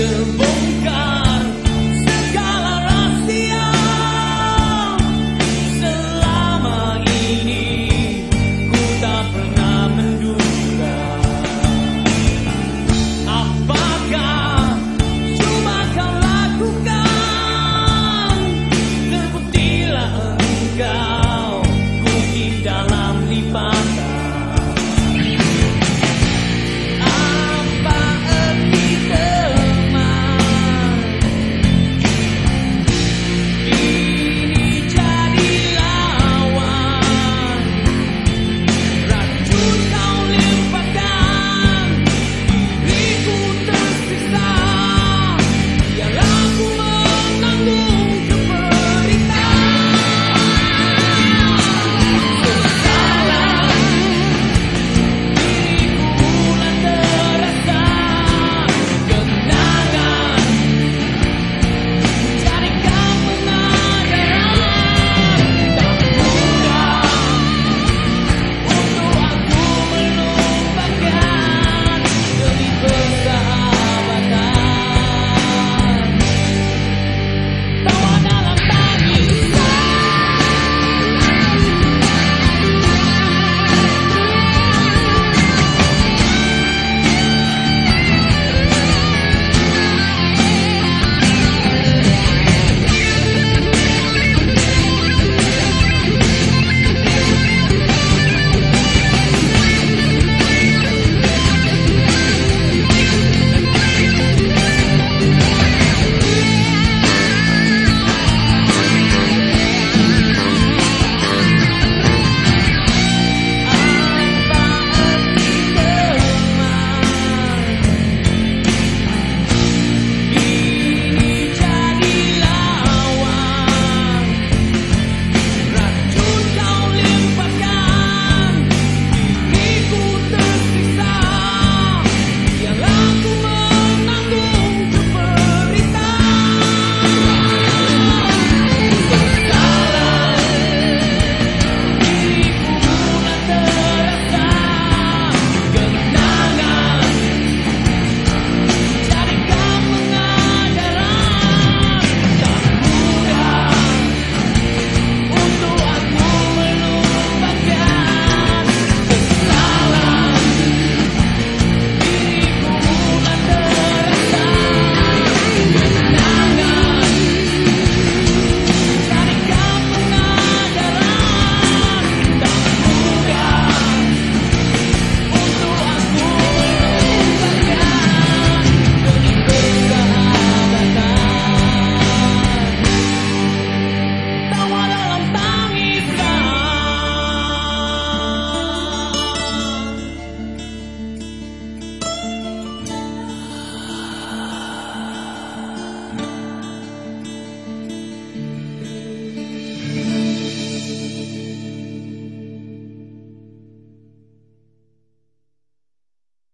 the